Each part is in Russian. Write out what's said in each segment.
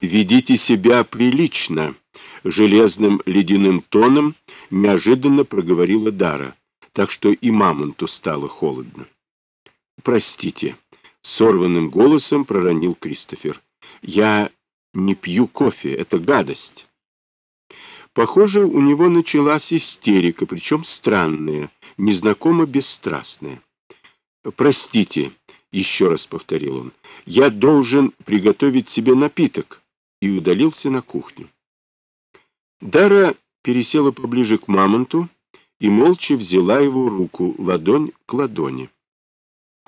ведите себя прилично, железным ледяным тоном неожиданно проговорила Дара, так что и мамонту стало холодно. Простите, сорванным голосом проронил Кристофер. Я не пью кофе, это гадость. Похоже, у него началась истерика, причем странная, незнакомо бесстрастная. «Простите», — еще раз повторил он, — «я должен приготовить себе напиток», и удалился на кухню. Дара пересела поближе к мамонту и молча взяла его руку, ладонь к ладони.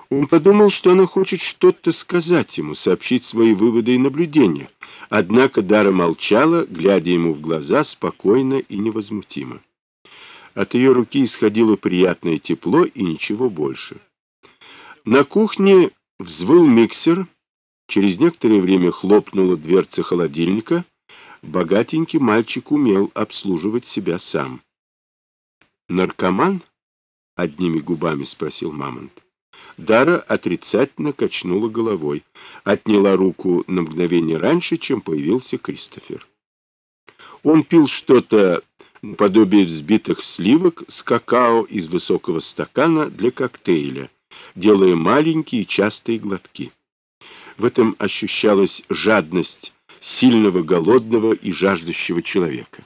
Он подумал, что она хочет что-то сказать ему, сообщить свои выводы и наблюдения. Однако Дара молчала, глядя ему в глаза спокойно и невозмутимо. От ее руки исходило приятное тепло и ничего больше. На кухне взвыл миксер, через некоторое время хлопнула дверца холодильника. Богатенький мальчик умел обслуживать себя сам. «Наркоман?» — одними губами спросил Мамонт. Дара отрицательно качнула головой, отняла руку на мгновение раньше, чем появился Кристофер. Он пил что-то наподобие взбитых сливок с какао из высокого стакана для коктейля, делая маленькие частые глотки. В этом ощущалась жадность сильного, голодного и жаждущего человека.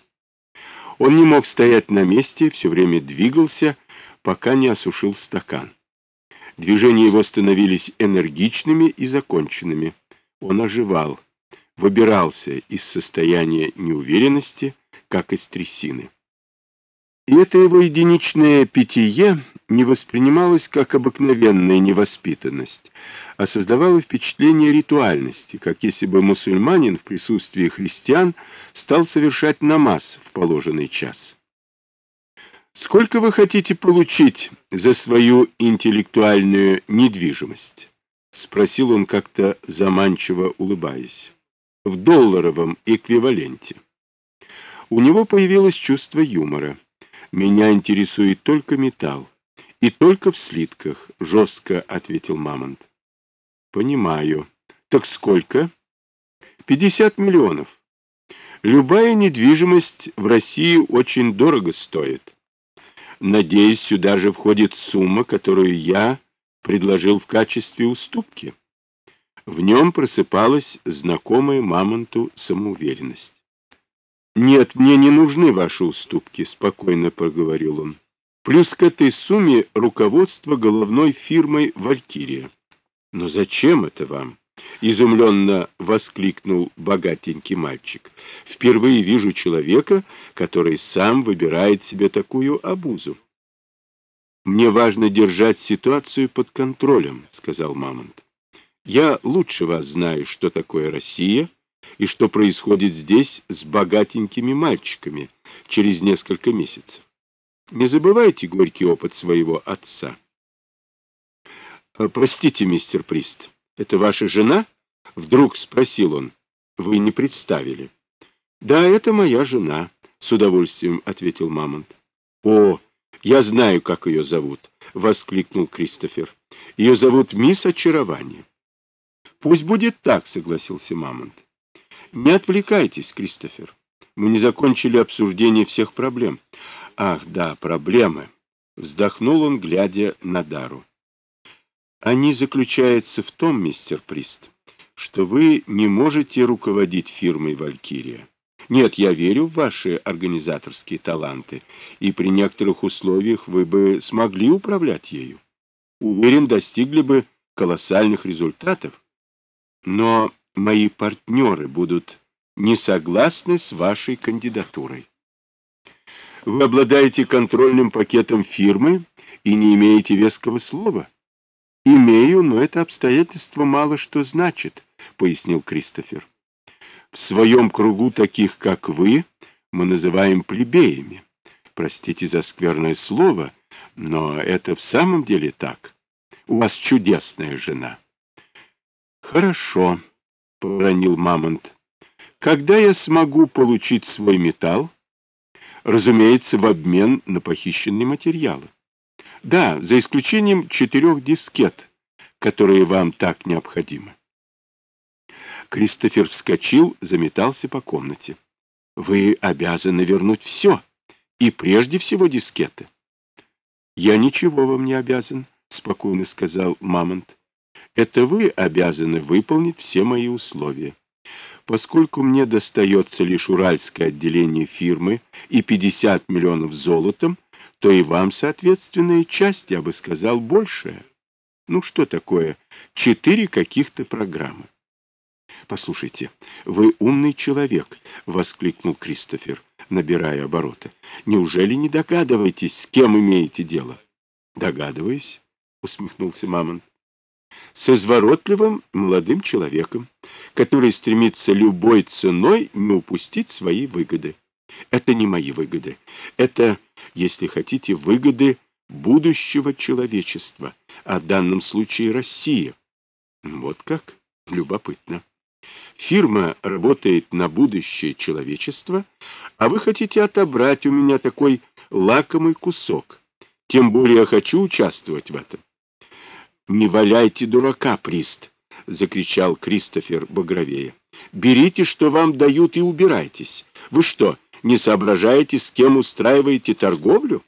Он не мог стоять на месте, все время двигался, пока не осушил стакан. Движения его становились энергичными и законченными. Он оживал, выбирался из состояния неуверенности, как из трясины. И это его единичное питье не воспринималось как обыкновенная невоспитанность, а создавало впечатление ритуальности, как если бы мусульманин в присутствии христиан стал совершать намаз в положенный час. Сколько вы хотите получить за свою интеллектуальную недвижимость? Спросил он как-то заманчиво улыбаясь. В долларовом эквиваленте. У него появилось чувство юмора. Меня интересует только металл. И только в слитках, жестко ответил Мамонт. Понимаю. Так сколько? Пятьдесят миллионов. Любая недвижимость в России очень дорого стоит. Надеюсь, сюда же входит сумма, которую я предложил в качестве уступки. В нем просыпалась знакомая Мамонту самоуверенность. «Нет, мне не нужны ваши уступки», — спокойно проговорил он. «Плюс к этой сумме руководство головной фирмой «Валькирия». «Но зачем это вам?» — изумленно воскликнул богатенький мальчик. «Впервые вижу человека, который сам выбирает себе такую обузу». «Мне важно держать ситуацию под контролем», — сказал Мамонт. «Я лучше вас знаю, что такое Россия и что происходит здесь с богатенькими мальчиками через несколько месяцев. Не забывайте горький опыт своего отца». «Простите, мистер Прист». «Это ваша жена?» — вдруг спросил он. «Вы не представили». «Да, это моя жена», — с удовольствием ответил Мамонт. «О, я знаю, как ее зовут», — воскликнул Кристофер. «Ее зовут Мисс Очарование». «Пусть будет так», — согласился Мамонт. «Не отвлекайтесь, Кристофер. Мы не закончили обсуждение всех проблем». «Ах, да, проблемы», — вздохнул он, глядя на Дару. Они заключаются в том, мистер Прист, что вы не можете руководить фирмой «Валькирия». Нет, я верю в ваши организаторские таланты, и при некоторых условиях вы бы смогли управлять ею. Уверен, достигли бы колоссальных результатов. Но мои партнеры будут не согласны с вашей кандидатурой. Вы обладаете контрольным пакетом фирмы и не имеете веского слова. «Имею, но это обстоятельство мало что значит», — пояснил Кристофер. «В своем кругу таких, как вы, мы называем плебеями. Простите за скверное слово, но это в самом деле так. У вас чудесная жена». «Хорошо», — проронил Мамонт. «Когда я смогу получить свой металл?» «Разумеется, в обмен на похищенные материалы». Да, за исключением четырех дискет, которые вам так необходимы. Кристофер вскочил, заметался по комнате. Вы обязаны вернуть все, и прежде всего дискеты. Я ничего вам не обязан, спокойно сказал Мамонт. Это вы обязаны выполнить все мои условия. Поскольку мне достается лишь уральское отделение фирмы и 50 миллионов золотом, то и вам, соответственно, и часть, я бы сказал, большая. Ну что такое? Четыре каких-то программы. Послушайте, вы умный человек, воскликнул Кристофер, набирая обороты. Неужели не догадываетесь, с кем имеете дело? Догадываюсь, усмехнулся Мамонт. С изворотливым молодым человеком, который стремится любой ценой не упустить свои выгоды. Это не мои выгоды. Это, если хотите, выгоды будущего человечества, а в данном случае России. Вот как? Любопытно. Фирма работает на будущее человечества, а вы хотите отобрать у меня такой лакомый кусок. Тем более я хочу участвовать в этом. — Не валяйте дурака, Прист! — закричал Кристофер Багровея. — Берите, что вам дают, и убирайтесь. Вы что, не соображаете, с кем устраиваете торговлю?